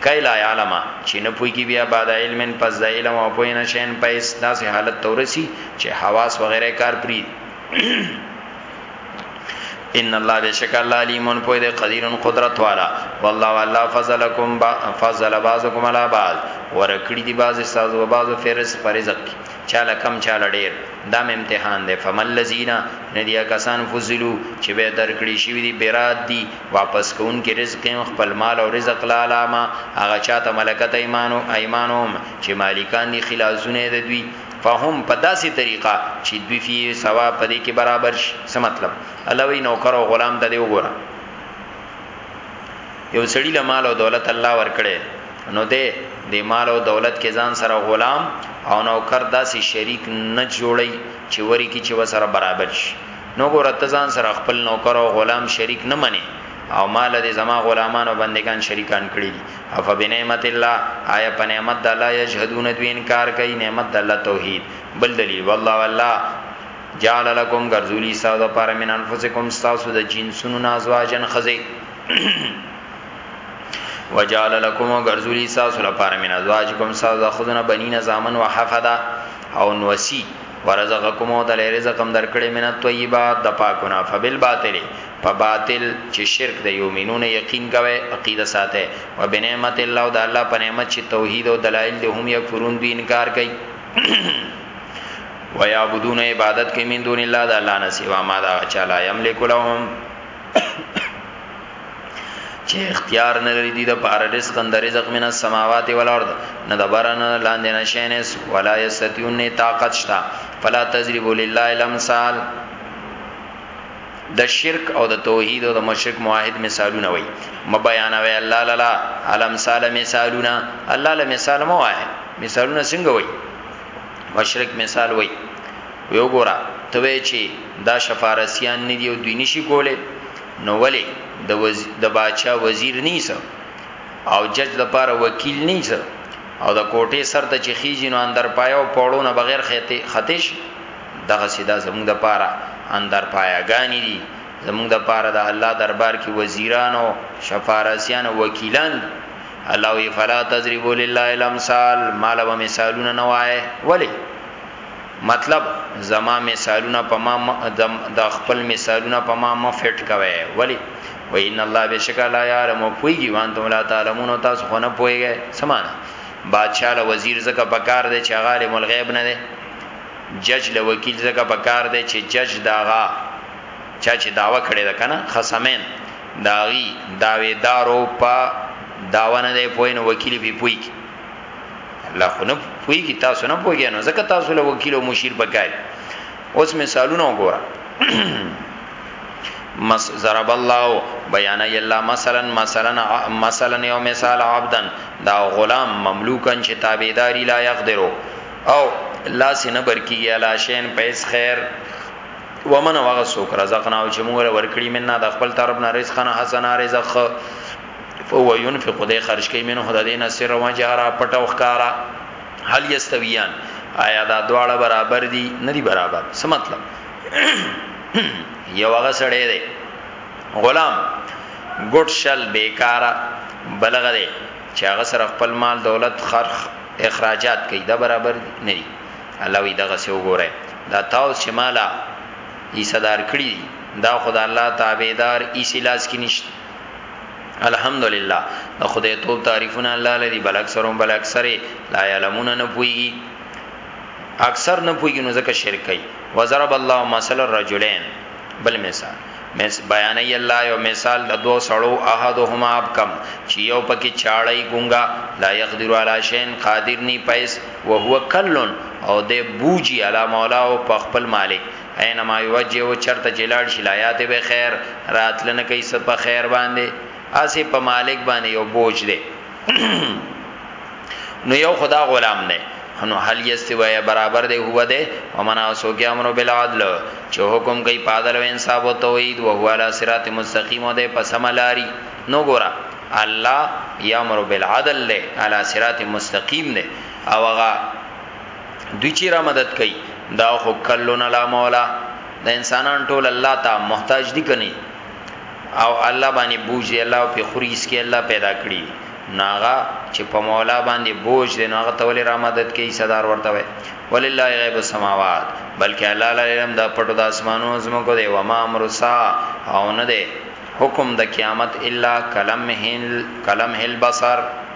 کای لا یعلم چی نه پوهیږي بیا بعد علم پس د علم او پوهې نه شین په هیڅ داسې حالت ته ورسي چې حواس وغیره یې کار پرېږدي ان الله بشک الله علیم پوی دی قدیر قدرت والا والله والله فضلکم با فضل بعضکم علی بعض ورکړي دی بعض استاد و بعض فرز فرزق چاله کم چاله ډیر دام امتحان دی فمل لذینا ندیا کسان فضلوا چې به درکړي شي دی برات دی واپس کون کې رزق هم خپل مال او رزق لا علامه هغه چاته ملکت ایمانو ایمانوم چې مالکان دي خلاصونه د دوی فهم په داسې طریقه چې دوی فی سوا په دې کې برابر شي څه مطلب الوی نوکر او غلام ته دی وګوره یو سړی له مال او دولت الله ورکړي نو دې د مال او دولت کې ځان سره غلام او نوکر داسې شریک نه جوړي چې وری کې چې وسره برابر شي نو ګور ته ځان سره خپل نوکر او غلام شریک نه منی او مال دې زما غلامان او بندگان شریکان کړی دي اف بنعمت الله آیا په نعمت د الله یشهدون دوی انکار کوي نعمت د الله توحید بل دلیل والله والله جعل لكم غرزولی ساده پر من انفسکم استاسو د جنسونو نازواجن خزی وجعل لكم غرزولی ساسو لپاره من ازواجکم ساده خذنا بنین زامن وحفدا او نوسی ورزقکم او دل رزق هم درکړې من الطيبات د پاکونه فبل باطل په باطل چې شرک د یومینون یقین کوي عقیده ساته او بنعمت الله او د الله په نعمت چې توحید او دلایل دي هم یکفرون دي انکار کوي ويعبدون عبادت کوي من دون الله د الله نه سوا ما دا چاله یملک لهم چې اختیار نه لري د پاره رزق د رزق من السماوات والارض نه د باران لاندې نشینس ولا یستیون طاقت شتا فلا تجربوا لله الامثال د شرک او د توحید او د مشرک موحد مثالونه وای م بیانوي الله لالا علم سال مثالونه الله له مثال مو وای مثالونه څنګه وای مشرک مثال وای وی وګوره ته وی چې دا شفارسیان نه دی او دوی نشي کوله نو ولی د وز... د باچا وزیر نیسه او جج لپاره وکیل نیسه او د کوټې سر ته چې خیجی نو اندر پایا او پوړو نه بغیر خیته ختش دغه سیدا زموږ د پاره اندر پایاګانی دي زموږ د پاره د الله دربار کې وزیران او شفارسیان او وکیلان الله وی فلا تضربوا لله الامثال مال و مثالون نوای ولی مطلب زما مثالونه په ما د خپل مثالونه په ما م فټ کوي ولی و ان الله بشکا لا یعلم پویږي وان تم لا تعلمون تاسو خو نه پویږي سمانه بادشاہ له وزیر زکه پکار دی چې عالم الغیب نه دی جج له وکیل زکه پکار دی چې جج داغا چا چې داوا کړی ده کنه خصمین داغي داویدارو په داوا نه دی پوی نو وکیل به پوی کی الله خو نه پويږي تاسو نه پويږئ نو ځکه تاسو له وکیل او مشیر پکای اوس مثالونه وګوره مس ضرب الله بیان ای الله مثلا مثلا مثلا یو مثال عبدن دا غلام مملوکن چې تابعداري لا یقدرو او لا سینه برکیږي علا شین پیس خیر ومن وغسوک رزقنا او چې موږ ورکړي مننا د خپل طرف نه رزقنا حسنا رزق فهو ينفق ده خرج کوي منه د دینه سر و جهره پټ او ښکارا هل یستویان آیا دا دواړه برابر دي نه دي برابر څه مطلب یو هغه سړی دی غلام ګډ شل بیکارا بلغه دی چې هغه سره خپل مال دولت خرخ اخراجات کوي دا برابر نه دي الله وی دغه څه وګوره دا تاو چې مالا یې صدر کړی دا خدای الله تابعدار یې سلاس کې نشته الحمدلله د خدای توپ تعریفونه الله لري بل اکثرهم بل اکثره لا علمون نه پويږي اکثر نه پويږي نو ځکه شرک کوي وضرب الله مثل الرجلين بل مثال مس بیان ای الله یو مثال د دوه سړو احدهما اب کم چې یو پکې چاړی ګونګا لا یقدر علی شین قادر نی پیس او هو کلن او د بوجی علی مولا او په خپل مالک اینما یوجه چرته چې لاړ شي لایات به خیر راتلنه کوي څه په خیر باندې اسی په مالک باندې یو بوج دی نو یو خدا غلام نه نو هل یستوی برابر دی هو دی ومن اسو کی امر بالعدل چې حکم کوي پادل او انصاف او توحید او هو علی صراط مستقیم او دی پس ملاری نو ګورا الله یامر بالعدل له علی صراط مستقیم نه او هغه دوی چی را مدد کوي دا خو کلون لا مولا د انسانان ټول الله ته محتاج دي کني او الله باندې بوج دی الله په خريس کې الله پیدا کړی ناغا چې په مولا باندې بوج دی ناغه تول را مدد کوي صدر ورته وي ولله غیب السماوات بلکې الله لرم د پټو د اسمانو زمو کو دی و ما امر سا او نه دی حکم د قیامت الا کلم هل کلم هل بصر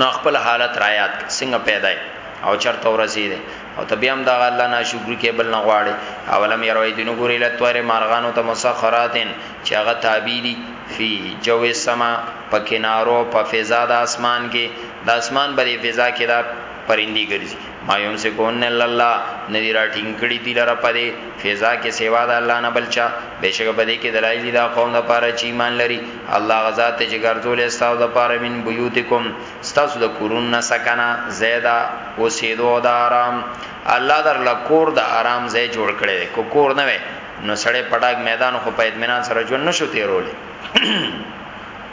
نو خپل حالت را یاد څنګه پیدا او چرته ورسې دي او ته بیا هم دا الله ناشکری کې بل نه غواړي اولم یروي دینو ګوري لتوار مارغانو ته مسخراتن چې هغه تابع دي فی جو السما په کنارو په فضا د اسمان کې د اسمان بری فضا کې دا پرندي ګرځي ما يمسكون الا الله ندی را ټینګ کړی دی لره پدې فضا کې سیوا د الله نه بلچا بشک پدې کې دلایل دا قوم د پاره چې ایمان لري الله غزا ته چې ګرځول استاو د پاره من بيوتکم استاسو د کورون نه سکنا زیدا او سیدو د آرام الله در لکور د آرام ځای جوړ کړي کو کور نه وي نو سړې پټاګ میدان خو په اطمینان سره ژوند نشو تیرولې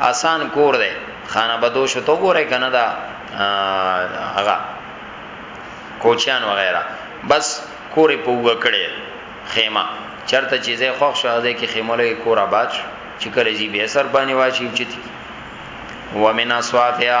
اسان کور دی خانه بدوش ته ګوره کنه دا هغه کوچیان وغیرہ بس کورې په وکړې خیمه چرته چې زه خوښ شاده کې خیمه لګي کور آباد چې کله زی به سر باندې واشي چې ومن اصواتیا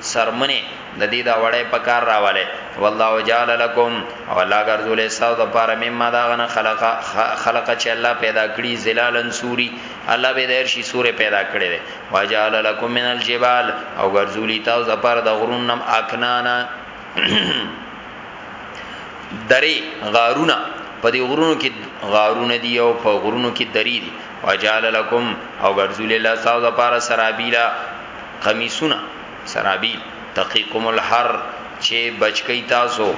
څرمنې د دې دا وړې په کار راواله والله جعل لكم او الله ګرځولې ساو د پاره مما دا غنه خلق خلق چې الله پیدا کړی زلالن سوري الله به دیر شي سورې پیدا کړی دی وجعل لكم من الجبال او ګرځولې تاو د پاره د غرون نم اکنانا درې غارونه په دې غرونو کې غارونه دي او په غرونو کې درې دي وجعل لكم او ګرځولې الله ساو د پاره سرابیلا قمیصونه، سرابیل، تقیکم الحر، چه بچ کئ تاسو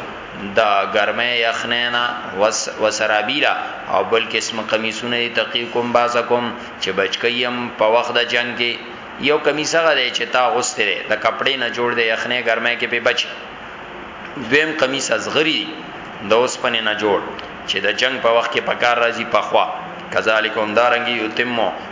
د ګرمئ یخنئ نه، و سرابیلا او بل قسم قمیصونه دی تقیکم باسکم چه بچ کئ ېم په وخت د جنګ کی، یو قمیص هغه دی چه تا اغوستی دی د کپړی نه جوړ دی یخنئ ګرمئ کی پې بچ ېې، دویم قمیص اصغری دی د اوسپنی نه جوړ چه د جنګ په وخت کی پکار راځی، پخوا، کذالک همدارنګه یتم.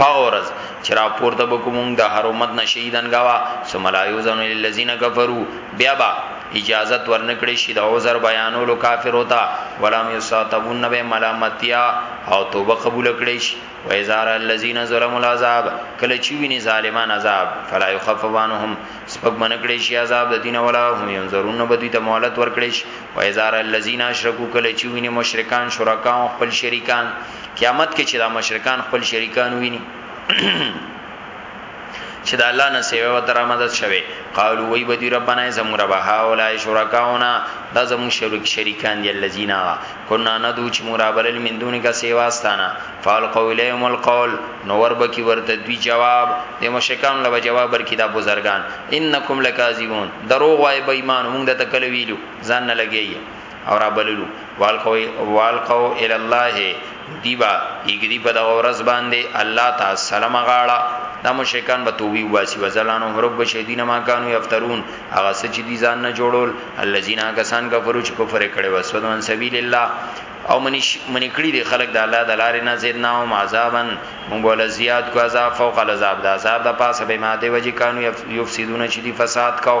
پاغه ورځ چې را پورته بکومونږ د هر امت نه شهیدان غوا ثم لا یوزن للذین کفروا بیا با اجازت ورنکړي شي د عذر بیانولو کافر ہوتا ولم یساتبون نبی ملامتیا او توبه قبول کړي شي و ازار الذین ظلموا العذاب کله چې ویني ظالمان عذاب فلا یخفف عنهم سپک منکړي شي عذاب د دین ولا هم ينظرون بدوی ته مهلت ورکړي شي و ازار الذین اشرکو کله چې ویني مشرکان شرکا او خپل شریکان قیامت کې چې دا مشرکان خپل شریکان ویني چې دا الله نه سیوا و تر مدد شوه قالو وی بدی ربنا زمو رب ها اولای شرکاونا دا زمو شرک شریکان دی الذین کنا ندو چې مرابل من دون کا سیوا استانا فالقوا الیهم القول نور بکی ورته دوی جواب د مشکان له جواب ورکی دا بزرگان انکم لکاذبون دروغ وای بې ایمان موږ د تکل ویلو ځان نه لګیږي او را بللو والقو والقو ال الله دیبا یګری په دغه ورځ باندې الله تعالی سلام غاړه دا مشرکان به توبې واسي وزلانو هرب بشدین ما کانو یفترون هغه سچ دي ځان نه جوړول الذين کسان کفرو چې کفر کړي وسود من سبیل الله او منش منی کړي دي خلک د الله د لارې نه زیدنا او عذابن مونږ ول زیات کو عذاب فوق العذاب د عذاب د پاسه به ماده وجه کانو یفسدون چې دي فساد کاو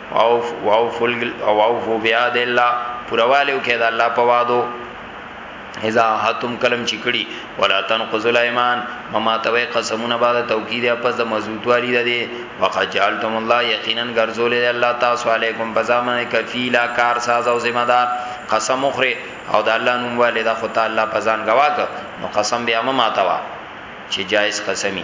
واوف واوف الګل واوف بیاد الله پروالیو کې دا الله په وادو اذا حتم کلم چکړي ولا تنقذ الايمان مما توي قسمونه بعد توکید پس د مضبوط والی ده دي وقد جعلتم الله یقینا غرزول الله تاسو علیکم بزامن کفیلا کار ساز او ذمہ دار قسم اخره او د الله نوم والدا خو تعالی پزان گواک نو قسم بیا ما تاوا چې جائز قسمی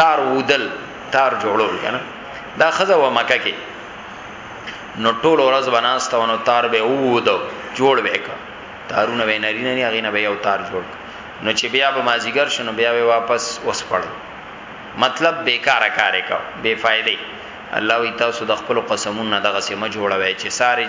تار ودل تار جوړول کنه دا خزه و مکه کې نو ټول ورځ بناسته ونو تار به وودو جوړ وکړه تارونه به نری نری هغه نه به یو تار جوړ نو چې بیا به مازیګر شنو بیا به واپس اوس پړ مطلب بیکاره کار وکاو بے فائدې الله وی تاسو د خپل قسمونو دغه سم جوړوي چې ساري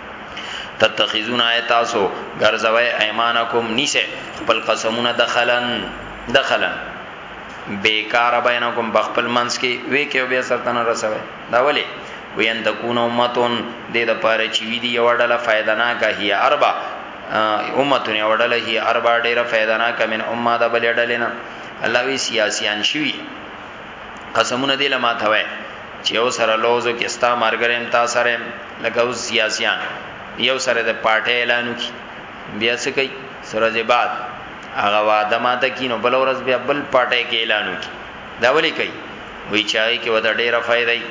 تتخذون آیتاسو ګرځوي ایمانکم نیسه خپل قسمونه دخلن دخلن بیکار بینکم بخپل منس کې وې کې بیا سرتن رسوي دا ولی وین تکون امتون د د پاره چې وی دی یو ډله فائدہ نه کا هي اربع امتون یو ډله هي اربع ډیره فائدہ نه کا من امه د بل ډله نه الله وی سیاسيان شوی قسمونه دی لما توي چې یو سره لوزو کې ستا مارګریم تا سره لکه اوس سیاسيان یو سره د پارټي اعلان کی بیا څه کوي سره زباد هغه واده ماته کینو بل ورځ بیا بل پارټي کې اعلان کی دا ولي کوي وی چای کې ودا ډیره فائدای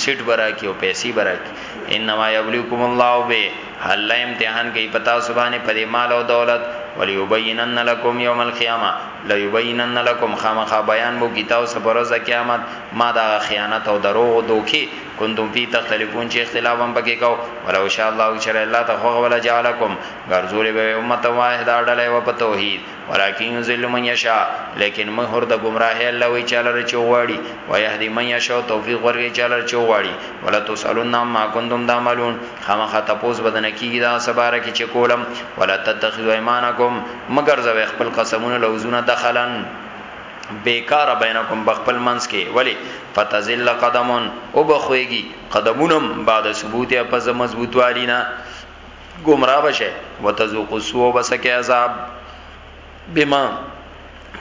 سیټ برا کې او پیسې برا کې انما یبلوکم الله به حل امتحان کوي پتا سبحانه په مال او دولت وليبينن لكم يوم القيامه ليبينن لکم خامخا بیان بو کی تاسو پر ورځ قیامت ما دا خیانت او دروغ او دوکې کنتم فی تختلفون چې اختلاف هم پکې کو ولو شاء الله چر الله ته خو ولا جعلکم غرزول به امه واحده ډلې و په توحید ولکن یذل من یشاء لیکن مهر د گمراه الله وی چاله رچ وړي و یهدی من یشاء توفیق ورګي چاله رچ وړي ولا تسالون ما کنتم تعملون خامخ تپوس بدن کیږي دا سباره کې چکولم ولا تتخذوا ایمانکم مګر زوی خپل قسمونه لوزونه دخلن بیکار بینکم بخپل منس کې ولی فتزل قدمون او بخویږي قدمونم بعد ثبوت پس مضبوط والینا گمراه بشه وتذوق سو بسکه عذاب بما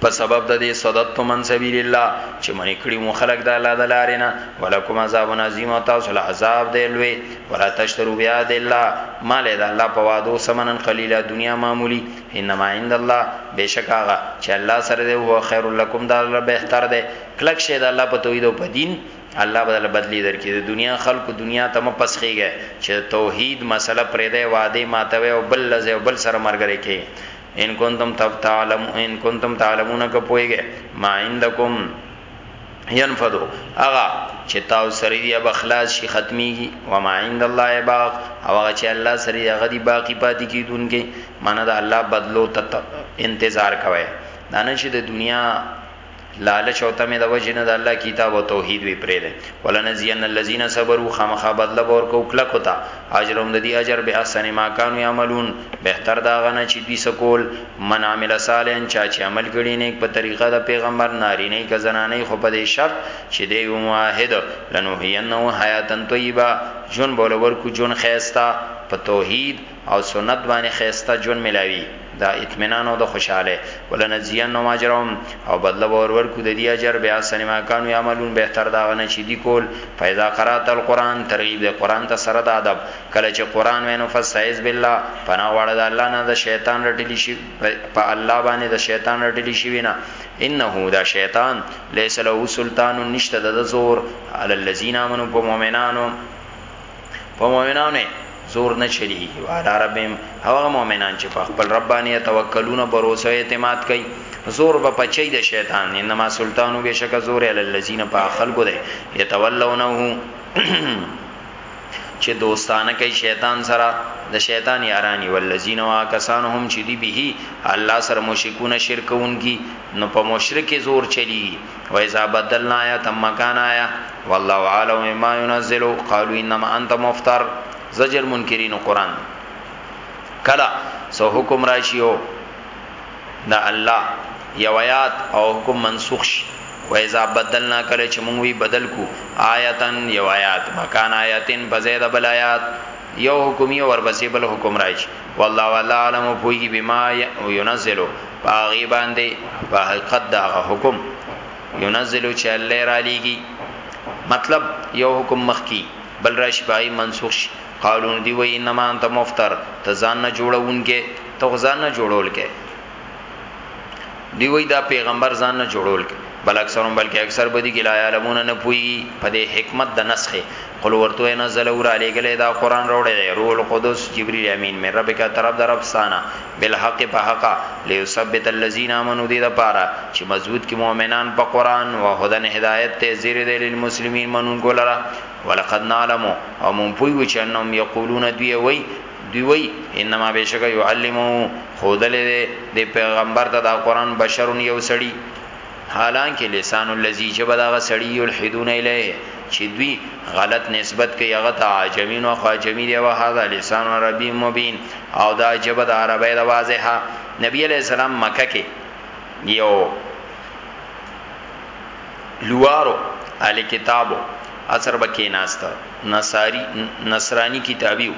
په سبب د دې صدت تو من سبیل الله چې منې کړی مو خلق د الله د لارې نه ولکم عذاب عظیم او تاسو له عذاب دی لوی ولا تشترو بیاد الله مال اذا الله په وادو سمنن قلیلا دنیا معمولی انما عند الله بشکاغه چې الله سره دی هو خیر لکم دا الله بهتر دی کلک شه دا الله په توحید او په دین الله بدل بدلی درکې د دنیا خلق دنیا ته مپسخېږي چې توحید مسله پرې دی وعده ماتوي او بل لزه او بل سره مرګره کې ان کنتم تعلم ان کنتم تعلمون که پويږي ما عندکم ينفدو اغا چې تاو سری دی به خلاص شي ختميږي و ما عند الله باق او هغه چې الله سری دی هغه دی باقی پاتې کیدونکي معنی دا الله بدلو ته انتظار کوي دا نه چې د دنیا لالچ او تمه د وجه نه د الله کتاب او توحید وی پرې ده ولنزین الذین صبروا خامخا بدل بور کو کله کوتا اجرهم د دې اجر به احسن ما کانوا یعملون بهتر دا غنه چې دې سکول من عمل صالحا چا چې عمل کړي نیک په طریقه د پیغمبر ناری نه ک زنانه خو په دې شرط چې دی یو موحد لنوحینه حیاتن طیبه جون بولور کو جون خیستا په توحید او سنت باندې خیستا جون ملاوی دا اطمینان او د خوشاله ولنزین نو ماجرهم او بدل ور ور کو د دی اجر بیا سنما کانو یعملون بهتر دا غنه چې دی کول فیضا قرات القران ترغیب د قران ته سره د ادب کله چې قران وینو فاستعذ بالله پناه غواړه د الله نه د شیطان رټلی شي په الله باندې د شیطان رټلی شي وینا انه دا شیطان ليس له سلطان نشته د زور علی الذین امنوا په مؤمنانو په مؤمنانو زور نه چلی والا ربهم هغه مؤمنان چې په خپل ربانیه توکلونه باور او اعتماد کوي زور به پچی د شیطان انما سلطانو بشک زور علی الذین په خلقو ده یتولونه چه دوستانه کوي شیطان سره د شیطان یارانی والذین واکسان هم چه دی به الله سره مشرکون شرکون کی نو په مشرک زور چلی و اذا بدلنا آیات مکان آیا والله عالم ما ينزل قالوا انما انت مفتر زجر منکرین قران کلا سو حکم راشیو د الله یو ایات او حکم منسوخ شي واذا بدلنا کله چې مونږ وی بدل کو آیتن یو آیات مکان آیتن په زید بل آیات یو حکمی او ورپسې بل حکم راځي والله والله علم پوی بما ينزلو باغی باندې په حقیقت دا حکم ينزلو چې الله را لېږي مطلب یو حکم مخ کی بل راشي پای منسوخ شي قالو دی وی انما انت مفتر ته ځان نه جوړونکې ته ځان نه جوړول کې دی وی دا پیغمبر ځان نه جوړول کې بل اکثرون بلکې اکثر بدی کې لا علمون نه پوي په دې حکمت د نسخه قل ورته نه زلور علی ګلې دا قران روړې روح القدس جبرئیل امین مې رب کا طرف در افسانه بالحق په حق ليثبت الذين امنوا دې دا پارا چې مضبوط کې مؤمنان په قران او هدن هدایت ته زیر دې للمسلمین منون ګولره ولقد نعلم او مون پوی و چې انهم یقولون دوی وی دوی وی انما بشک يعلمو خودل دې پیغمبر ته دا قران بشر یو سړی حالانکه لسان الذی جبدا غ سړی یلحدون الیه چې دوی غلط نسبت کوي هغه ته عجمین او خاجمی دی او هاذا لسان عربی مبین او دا جبدا عربی دا واضحه نبی علیہ السلام مکه کې یو لوارو اهل کتابو عصر به کیناسته نصاری نصرانی کتابیو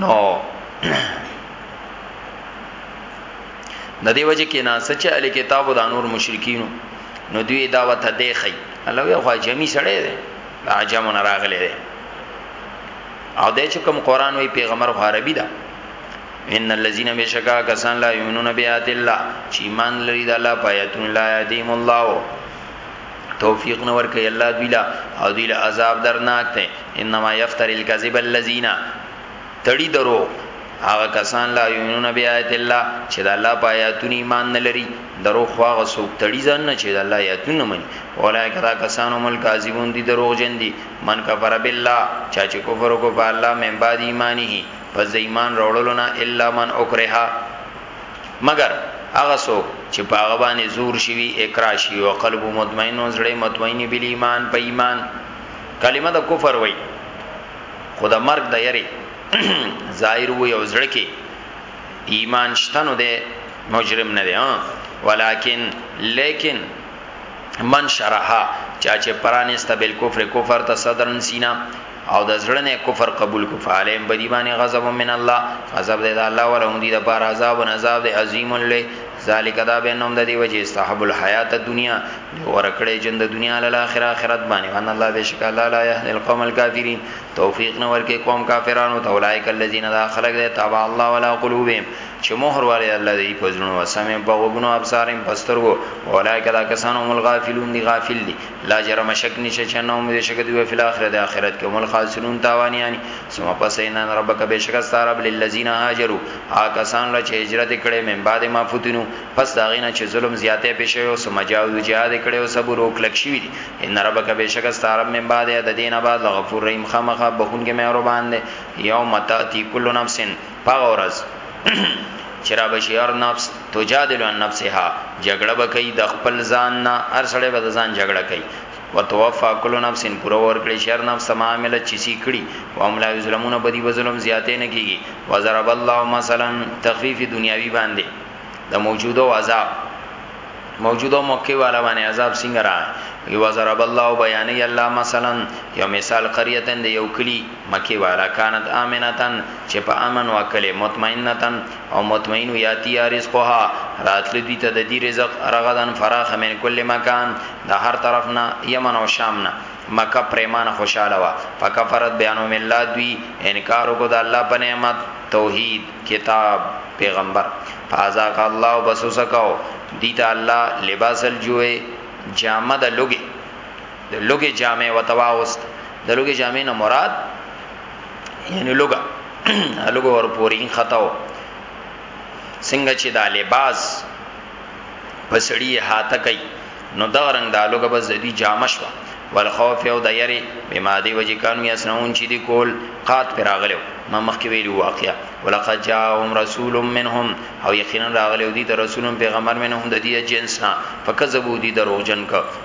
نو د دې وجه کې ناسه چې ال کتاب د انور مشرکینو نو دوی دا وته دی خي الله یو خوا جمی سړی دی عجم نه راغلی دی او د چې کوم قران وی پیغمبر عربي ده ان الذين بشکا کسان لا یمنون بیات الله چې ایمان لري د الله پایتون لا یدیم الله توفیق نور کوي الله دوی لا او دوی لا عذاب درناک ته انما یفتر الكذب الذين تړي درو هغه کسان لا یمنون بیات الله چې د الله پایتون ایمان نه لري درو خواغه سوک تړي ځان نه چې د الله یاتون مني اولای کرا کسانو مل کاذبون دي درو جن دي من کفر بالله چا چې کفر کو په الله من بعد ایمانه پس د ایمان راوړلو نه الا من اکره مگر هغه څوک چې په هغه باندې زور شوی اکرا شي او قلب مطمئن او زړه مطمئن بل ایمان په ایمان کلمه د کفر وای خدا مرګ د یری ظاهر وي او زړه کې ایمان شتنو ده مجرم نه ده ولیکن لیکن من شرحا چا چې پرانسته بل کفر کفر ته صدرن سینا او د زړه نه کفر قبول کو فعلیم بدی باندې غضب من الله غضب د الله ولهم دی د بار عذاب و عذاب د عظیم له ذالک دا بینهم د دی وجه استحب الحیات الدنیا دی ورکړې جند دنیا له اخر اخرت باندې ان الله بشک الله لا یهد القوم الکافرین توفیق نه ورکې قوم کافرانو ته اولایک الذین دا خلق دی تابع الله ولا قلوبهم چې مہر والے الله دی پزړو سمې په وګونو ابصارم پسترګو اولایک دا کسانو مل غافلون دی غافل دی لا جرم شک نشه چې نو موږ شک دی په اخرت د اخرت کې مل خالصون تاوانیانی سم پس ان ربک بشک استار اب للذین هاجروا آکسان لا چې هجرت کړي من بعد ما فتنو پس دا غینه چې ظلم زیاته پېښه او سم جاو جهاد کړي او صبر او کلک شي دي ان ربک بشک استار اب من بعد د دینه بعد غفور رحیم خامخ بخون کې مهربان دی یوم تاتی کل نفسن پاغه ورځ چې را بشي هر نفس تجادل عن نفسها جګړه وکي د خپل ځان نه هر سړی به ځان جګړه کوي وتوفى كل نفس پورا ور کړی شر نفس ما عمل چې سی کړی او هم لا ظلمونه بدی وظلم زیاتې نه کیږي وضرب الله مثلا تخفیف دنیاوی باندې د موجوده عذاب موجوده موقع والا باندې عذاب څنګه را یو ضرب الله بیان الله مثلا یو مثال قريه د یو کلی مکې والا کانت آمنة چې په امن وه کلې مطمئنة او مطمئن وو یاتیها رزقها راتله دوی ته ددی رزق رغدا فراخ من کل مکان د هر طرف نه یمن او شام نه مکه پریمانه خوشحاله وه فکفرت بانعم الله دوی انکار وکړو د الله په نعمت توحید کتاب پیغمبر فاذاق الله بس وسکاو دیتا الله لباس الجوع جامه د لوګي د لوګي جامع وتواوست د لوګي جامع نه مراد یعنی لوګا لوګو ور پوری خطاو څنګه چې دا لباس پسړی هاته کوي نو دا رنگ دا لوګه بس د دې جامه شو والخوف یو د یری بما دی وجی کانو یسنون چې دی کول قات پر اغلو ما مخکې ویلو واقعیا ولقد جاءهم رسول منهم او یقینا راغلو دي د رسولم پیغمبر منهم د دې جنس نه فکذبوا دي دروغجن ک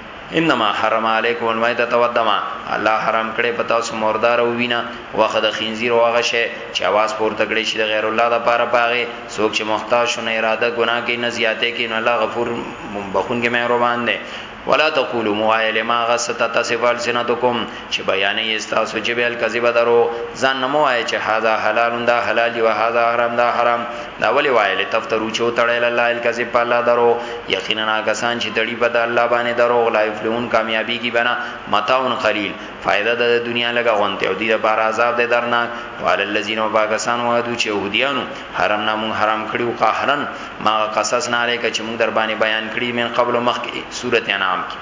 انما حرم علیکم المیتۃ والدم الله حرام کړي په تاسو مردار او وینا واخه د خنزیر او هغه شی چې आवाज پورته کړي شي د غیر الله د پاره پاغه څوک چې محتاج شونه اراده ګناه کوي نه زیاته کوي نو الله غفور بخون کې مهربان دی ولا تقولوا موایل ما غست تصفال سنتکم چې بیانې استاسو چې بیل کذب درو ځان نمو آی چې هاذا حلال دا حلال او هاذا حرام دا حرام دا ولی وایل تفترو چې تړل الله الکذب په الله درو یقینا کسان چې تړي په الله باندې درو لا یفلون کامیابی کی بنا متاون قلیل فائدہ د دنیا لګا غونته او دی د بار عذاب د درنا وال الذین وباکسان وهدو چې يهودیانو حرام نامون حرام کړیو قهرن ما قصص نه لکه چې موږ در باندې بیان کړی من قبل مخکې سورته انعام کې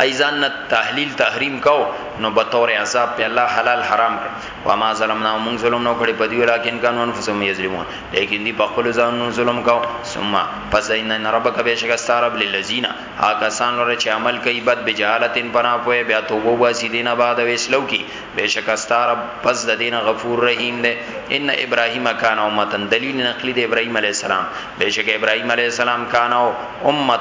ای ځان نه تحلیل تحریم کو نو به تور عذاب په الله حلال حرام کړ و ما ظلمنا موږ ظلم نو کړی په دی ولیکن کانو انفسهم یظلمون لیکن دی په خپل ځانونو ظلم کو ثم پس ان ربک بشک استرب للذین هاکسان لره چې عمل کوي بد بجالتن پنا پوي بیا توبه واسی دینه بعد وسلو کی بشک استرب پس د دین غفور رحیم دی ان ابراهیم کان امه دلیل نقلی د ابراهیم علی السلام بشک ابراهیم علی السلام کان امه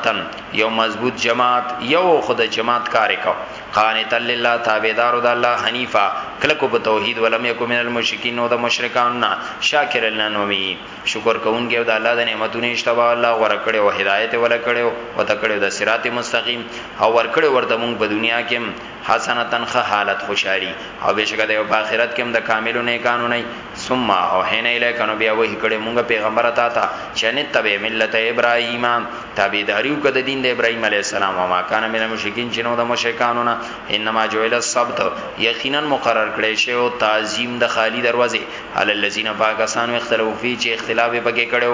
یو مضبوط جماعت یو خود جماعت کار کو قانت لله تابعدار د الله حنیفه کلکو په توحید ولم یکم من المشرکین او د مشرکان نه شاکر لنومی شکر کوونکی د الله د نعمتونو اشتباه الله غره کړي او هدایت ول کړي او ته کړي د صراط مستقیم او ور کړي ورته مونږ په دنیا کې حسنتن خ حالت خوشحالي او بشکره د آخرت کې هم د کاملو نیکانو نه ثم اوحینا الیک نو بیا وحی کړي مونږه پیغمبر تا ته چنه تبع ملت ابراهیم تابعداریو کده دین د ابراهیم علی السلام او ما کان من مشکین چنو د مشکانو نه انما جویل السبت یقینا مقرر کړي شی او تعظیم د خالی دروازه علی الذین فاکسانو اختلافی چې اختلاف پکې کړو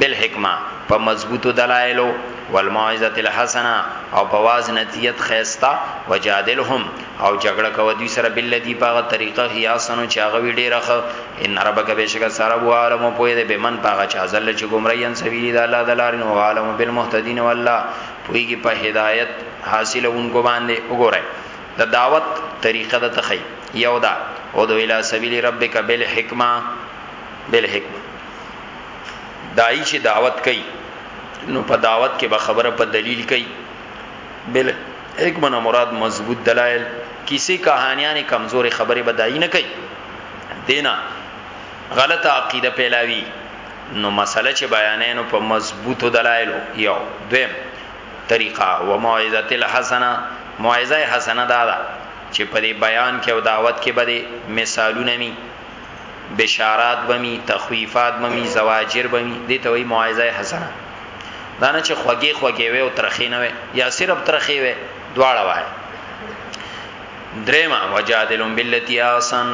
بالحکمة، په مضبوطو دلائلو، والموعظة الحسنة، او په وعظ نصیحت ښایسته، وجادلهم، او جګړه کوه دوی سره باللتی په هغه طریقه هی احسن چې هغه وي ډیره ښه، ان ربک بېشکه ستا رب هو اعلم پوه دی بمن په هغه چا ضل چې ګمراه یی عن سبیله د الله د لارې نه هو اعلم بالمهتدین او الله پوهیږي په هدایت حاصلوونکو باندې وګورئ د دعوت طریقه درته ښیي یو دا ادعو الی سبیل ربک بالحکمة بالحکمة داعی چې دعوت کوي نو په دعوت کې به خبره په دلیل کوي بل حکمت نه مراد مضبوط دلایل کیسې کہانیاں کمزورې خبره بدایي نه کوي دینا غلطه عقیده پیلاوی نو مسله چې بیانې نو په مضبوطو دلایلو یو دویم طریقه و موعظه الحسنه موعظه حسنه دا ده چې په دې بیان کې او دعوت کې بده مثالونه می بشارات بمی تخویفات بمی زواجر بمی دې ته وی موعظه حسنه دا نه چې خوږی خوږی وي او ترخې نه وي یا صرف ترخې وي دواړه وای درېما وجادلهم بالتي احسن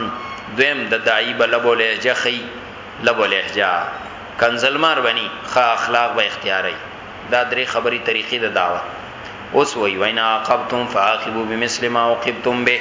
دویم د دای بلبو لهجه خي لبو لهجه کنزلمار بني خا اخلاق به اختیاري دا درې خبري طریقې د داوا اوس وی وینا عقبتم فاخبو بمثل ما عقبتم به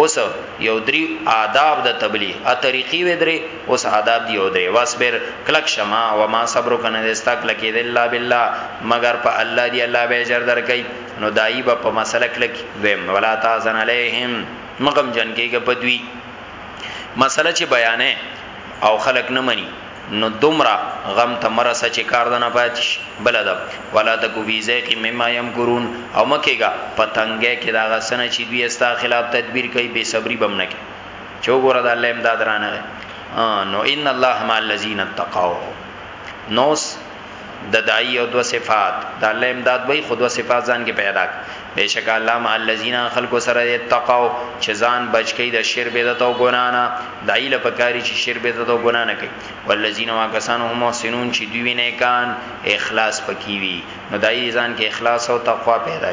اوس یو دری آداب د تبلیغ ا طریقی وی دری اوس آداب دی یو دری واصبر کلک شه ما وما صبرک نه دی ستا کلکی دی الا بالله مګر په الله دی الله به اجر درکړی نو دایی به په مسله کلک دویم ولا تحزن علیهم مغم جن کیږي په دوی مسله چې بیانې او خلق نه مني نو دومره غم ته مه رسه چې کار درنه پاتې شي. بل ادب، ولا تک فی ضیق مما یمکرون، او مه کېږه په تنګۍ کې د هغه څه نه چې دوی ستا خلاف تدبیر کوي، بې صبري به هم نه کوې چې وګوره د الله امداد رانغی. نو ان الله مع الذین اتقوا نو اوس. د دای او دو صفات د الله امداد وای خود و صفات ځان کې پیدا بشک الله مع الذین خلق سره اتقوا چې ځان بچ کړي د شر بدعت او ګنا نه دای له پکاري چې شر بدعت او ګنا نه کوي والذین واکسان هم محسنون چې دوی نه کان اخلاص پکې وي نو دای ځان کې اخلاص او تقوا پیدا